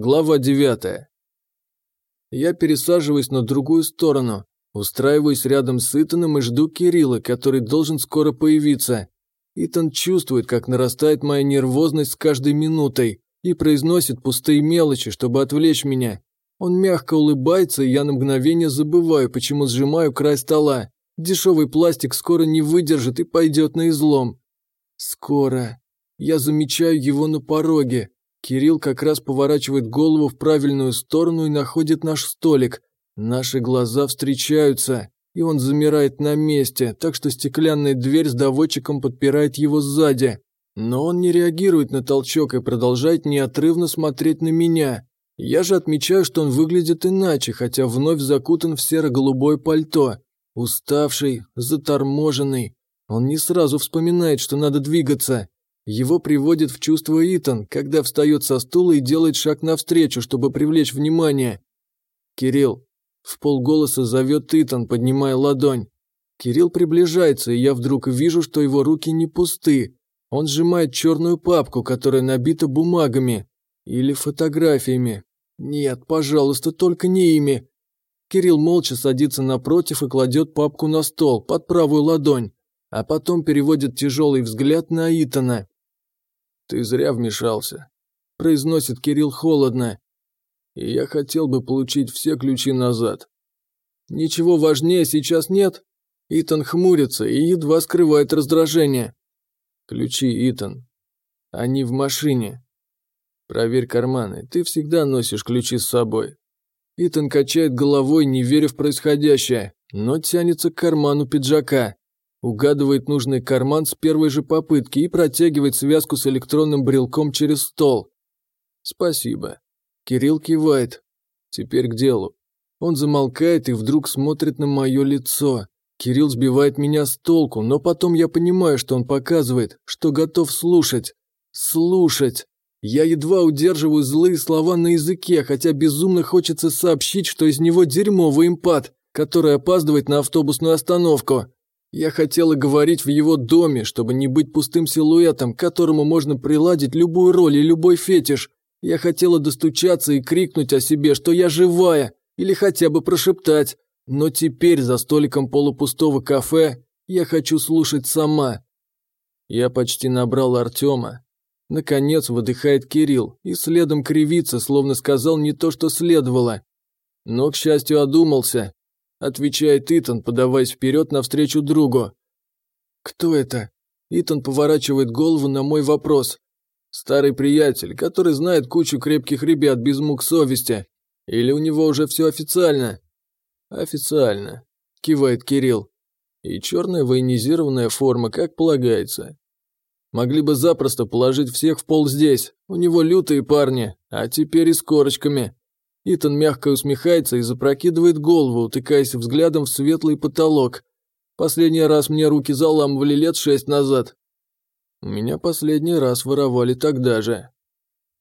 Глава 9. Я пересаживаюсь на другую сторону, устраиваюсь рядом с Итаном и жду Кирилла, который должен скоро появиться. Итан чувствует, как нарастает моя нервозность с каждой минутой и произносит пустые мелочи, чтобы отвлечь меня. Он мягко улыбается, и я на мгновение забываю, почему сжимаю край стола. Дешевый пластик скоро не выдержит и пойдет на излом. Скоро. Я замечаю его на пороге. Кирилл как раз поворачивает голову в правильную сторону и находит наш столик. Наши глаза встречаются, и он замирает на месте, так что стеклянная дверь с доводчиком подпирает его сзади. Но он не реагирует на толчок и продолжает неотрывно смотреть на меня. Я же отмечаю, что он выглядит иначе, хотя вновь закутан в серо-голубое пальто. Уставший, заторможенный. Он не сразу вспоминает, что надо двигаться. Его приводит в чувство Итан, когда встает со стула и делает шаг навстречу, чтобы привлечь внимание. «Кирилл!» – в полголоса зовет Итан, поднимая ладонь. Кирилл приближается, и я вдруг вижу, что его руки не пусты. Он сжимает черную папку, которая набита бумагами. Или фотографиями. Нет, пожалуйста, только не ими. Кирилл молча садится напротив и кладет папку на стол, под правую ладонь, а потом переводит тяжелый взгляд на Итана. «Ты зря вмешался», – произносит Кирилл холодно. «И я хотел бы получить все ключи назад». «Ничего важнее сейчас нет?» Итан хмурится и едва скрывает раздражение. «Ключи, Итан. Они в машине. Проверь карманы, ты всегда носишь ключи с собой». Итан качает головой, не веря в происходящее, но тянется к карману пиджака. Угадывает нужный карман с первой же попытки и протягивает связку с электронным брелком через стол. «Спасибо». Кирилл кивает. «Теперь к делу». Он замолкает и вдруг смотрит на мое лицо. Кирилл сбивает меня с толку, но потом я понимаю, что он показывает, что готов слушать. Слушать. Я едва удерживаю злые слова на языке, хотя безумно хочется сообщить, что из него дерьмовый импат, который опаздывает на автобусную остановку. Я хотела говорить в его доме, чтобы не быть пустым силуэтом, которому можно приладить любую роль и любой фетиш. Я хотела достучаться и крикнуть о себе, что я живая, или хотя бы прошептать. Но теперь за столиком полупустого кафе я хочу слушать сама. Я почти набрал Артема. Наконец выдыхает Кирилл и следом кривится, словно сказал не то, что следовало. Но, к счастью, одумался Отвечает Итан, подаваясь вперед навстречу другу. «Кто это?» Итан поворачивает голову на мой вопрос. «Старый приятель, который знает кучу крепких ребят без мук совести. Или у него уже все официально?» «Официально», – кивает Кирилл. «И черная военизированная форма, как полагается. Могли бы запросто положить всех в пол здесь. У него лютые парни, а теперь и с корочками. Итан мягко усмехается и запрокидывает голову, утыкаясь взглядом в светлый потолок. Последний раз мне руки заламывали лет шесть назад. У меня последний раз воровали тогда же.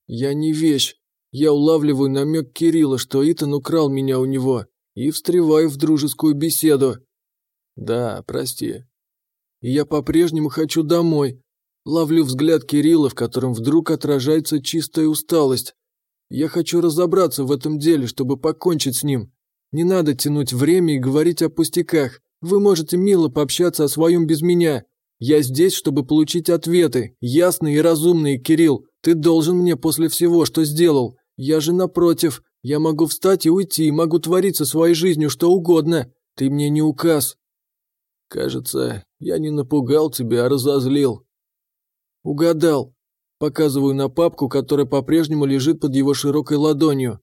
Я не вещь. Я улавливаю намек Кирилла, что Итан украл меня у него, и встреваю в дружескую беседу. Да, прости. Я по-прежнему хочу домой. Ловлю взгляд Кирилла, в котором вдруг отражается чистая усталость. Я хочу разобраться в этом деле, чтобы покончить с ним. Не надо тянуть время и говорить о пустяках. Вы можете мило пообщаться о своем без меня. Я здесь, чтобы получить ответы, ясные и разумные, Кирилл. Ты должен мне после всего, что сделал. Я же напротив. Я могу встать и уйти, могу творить со своей жизнью что угодно. Ты мне не указ. Кажется, я не напугал тебя, а разозлил. Угадал. Показываю на папку, которая по-прежнему лежит под его широкой ладонью.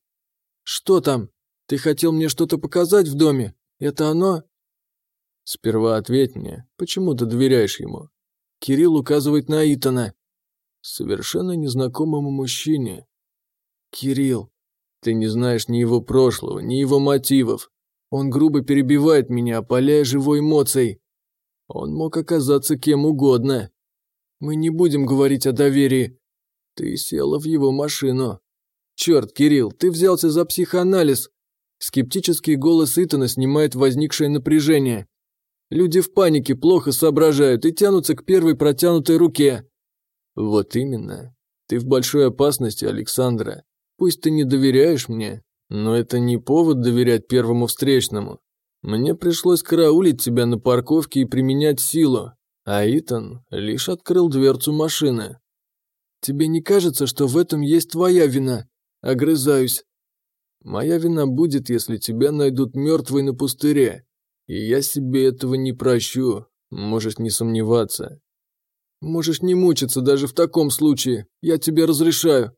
«Что там? Ты хотел мне что-то показать в доме? Это оно?» «Сперва ответь мне, почему ты доверяешь ему?» Кирилл указывает на Итана. «Совершенно незнакомому мужчине». «Кирилл, ты не знаешь ни его прошлого, ни его мотивов. Он грубо перебивает меня, опаляя живой эмоцией. Он мог оказаться кем угодно, мы не будем говорить о доверии. Ты села в его машину. Черт, Кирилл, ты взялся за психоанализ. Скептический голос Итана снимает возникшее напряжение. Люди в панике плохо соображают и тянутся к первой протянутой руке. Вот именно. Ты в большой опасности, Александра. Пусть ты не доверяешь мне, но это не повод доверять первому встречному. Мне пришлось караулить тебя на парковке и применять силу, а Итан лишь открыл дверцу машины. Тебе не кажется, что в этом есть твоя вина? Огрызаюсь. Моя вина будет, если тебя найдут мертвой на пустыре. И я себе этого не прощу, можешь не сомневаться. Можешь не мучиться даже в таком случае, я тебе разрешаю.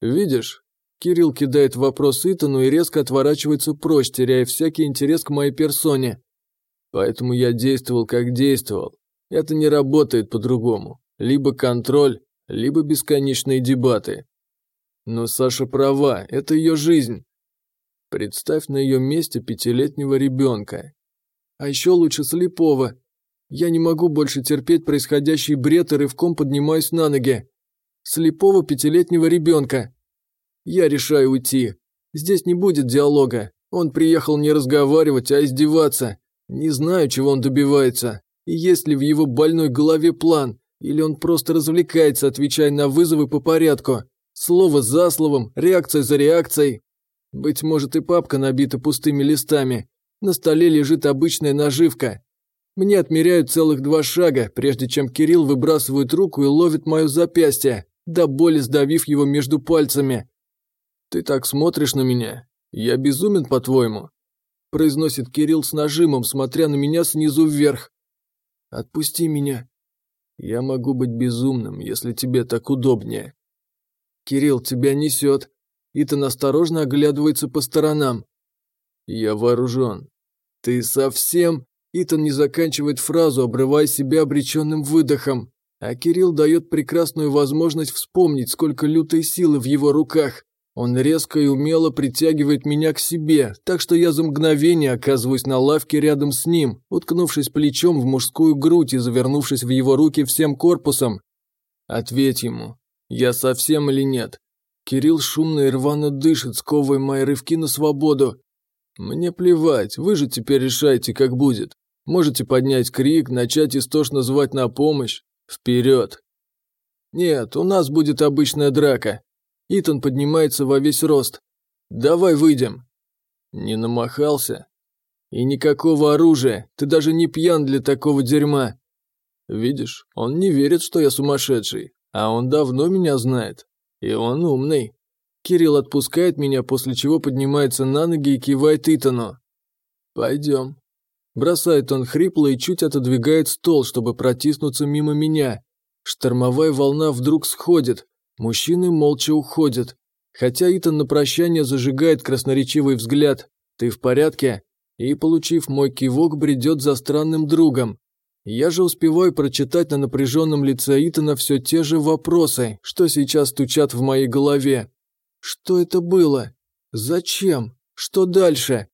Видишь, Кирилл кидает вопрос Итану и резко отворачивается прочь, теряя всякий интерес к моей персоне. Поэтому я действовал, как действовал. Это не работает по-другому. Либо контроль, либо бесконечные дебаты. Но Саша права, это ее жизнь. Представь на ее месте пятилетнего ребенка. А еще лучше слепого. Я не могу больше терпеть происходящий бред и рывком поднимаюсь на ноги. Слепого пятилетнего ребенка. Я решаю уйти. Здесь не будет диалога. Он приехал не разговаривать, а издеваться. Не знаю, чего он добивается. И есть ли в его больной голове план, или он просто развлекается, отвечая на вызовы по порядку. Слово за словом, реакция за реакцией. Быть может и папка набита пустыми листами. На столе лежит обычная наживка. Мне отмеряют целых два шага, прежде чем Кирилл выбрасывает руку и ловит мое запястье, до боли сдавив его между пальцами. «Ты так смотришь на меня? Я безумен, по-твоему?» произносит Кирилл с нажимом, смотря на меня снизу вверх. Отпусти меня. Я могу быть безумным, если тебе так удобнее. Кирилл, тебя несет. Итан осторожно оглядывается по сторонам. Я вооружен. Ты совсем... Итан не заканчивает фразу, обрывая себя обреченным выдохом. А Кирилл дает прекрасную возможность вспомнить, сколько лютой силы в его руках. Он резко и умело притягивает меня к себе, так что я за мгновение оказываюсь на лавке рядом с ним, уткнувшись плечом в мужскую грудь и завернувшись в его руки всем корпусом. Ответь ему, я совсем или нет? Кирилл шумно и рвано дышит, сковывая мои рывки на свободу. Мне плевать, вы же теперь решайте, как будет. Можете поднять крик, начать истошно звать на помощь. Вперед! Нет, у нас будет обычная драка, Итан поднимается во весь рост. «Давай выйдем». Не намахался. И никакого оружия, ты даже не пьян для такого дерьма. Видишь, он не верит, что я сумасшедший, а он давно меня знает. И он умный. Кирилл отпускает меня, после чего поднимается на ноги и кивает Итану. «Пойдем». Бросает он хрипло и чуть отодвигает стол, чтобы протиснуться мимо меня. Штормовая волна вдруг сходит, Мужчины молча уходят. Хотя Итан на прощание зажигает красноречивый взгляд «Ты в порядке?» и, получив мой кивок, бредет за странным другом. Я же успеваю прочитать на напряженном лице Итана все те же вопросы, что сейчас стучат в моей голове. Что это было? Зачем? Что дальше?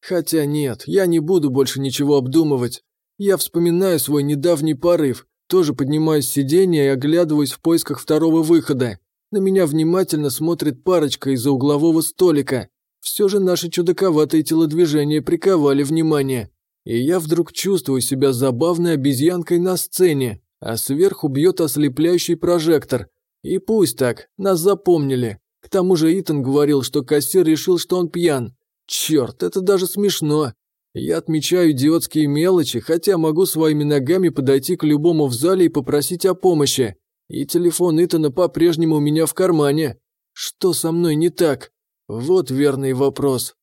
Хотя нет, я не буду больше ничего обдумывать. Я вспоминаю свой недавний порыв, тоже поднимаюсь с сиденья и оглядываюсь в поисках второго выхода. На меня внимательно смотрит парочка из-за углового столика. Все же наши чудаковатые телодвижения приковали внимание. И я вдруг чувствую себя забавной обезьянкой на сцене, а сверху бьет ослепляющий прожектор. И пусть так, нас запомнили. К тому же Итан говорил, что кассир решил, что он пьян. Черт, это даже смешно. Я отмечаю идиотские мелочи, хотя могу своими ногами подойти к любому в зале и попросить о помощи. И телефон Итана по-прежнему у меня в кармане. Что со мной не так? Вот верный вопрос.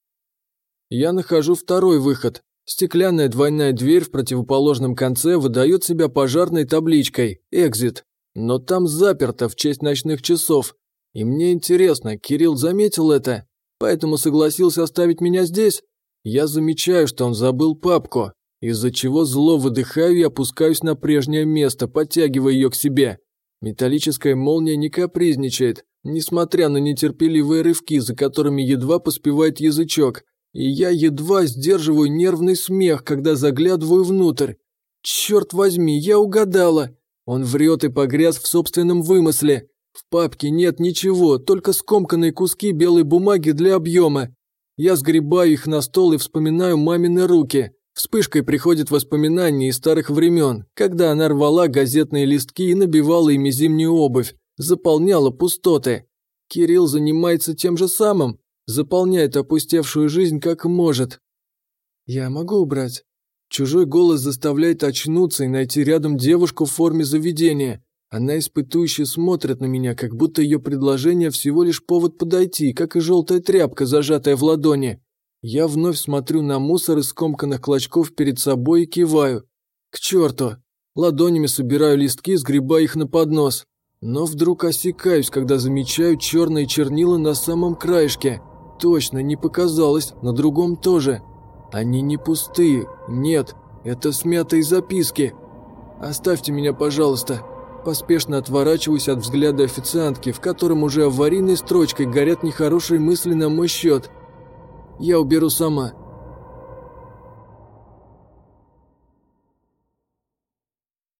Я нахожу второй выход. Стеклянная двойная дверь в противоположном конце выдает себя пожарной табличкой «Экзит». Но там заперто в честь ночных часов. И мне интересно, Кирилл заметил это, поэтому согласился оставить меня здесь? Я замечаю, что он забыл папку, из-за чего зло выдыхаю и опускаюсь на прежнее место, подтягивая ее к себе. Металлическая молния не капризничает, несмотря на нетерпеливые рывки, за которыми едва поспевает язычок, и я едва сдерживаю нервный смех, когда заглядываю внутрь. Черт возьми, я угадала! Он врет и погряз в собственном вымысле. В папке нет ничего, только скомканные куски белой бумаги для объема. Я сгребаю их на стол и вспоминаю мамины руки. Вспышкой приходит воспоминание из старых времен, когда она рвала газетные листки и набивала ими зимнюю обувь, заполняла пустоты. Кирилл занимается тем же самым, заполняет опустевшую жизнь как может. Я могу убрать. Чужой голос заставляет очнуться и найти рядом девушку в форме заведения. Она испытующе смотрит на меня, как будто ее предложение всего лишь повод подойти, как и желтая тряпка, зажатая в ладони. Я вновь смотрю на мусор из скомканных клочков перед собой и киваю. К черту! Ладонями собираю листки, сгребая их на поднос. Но вдруг осекаюсь, когда замечаю черные чернила на самом краешке. Точно, не показалось, на другом тоже. Они не пустые, нет, это смятые записки. Оставьте меня, пожалуйста. Поспешно отворачиваюсь от взгляда официантки, в котором уже аварийной строчкой горят нехорошие мысли на мой счет. Я уберу сама.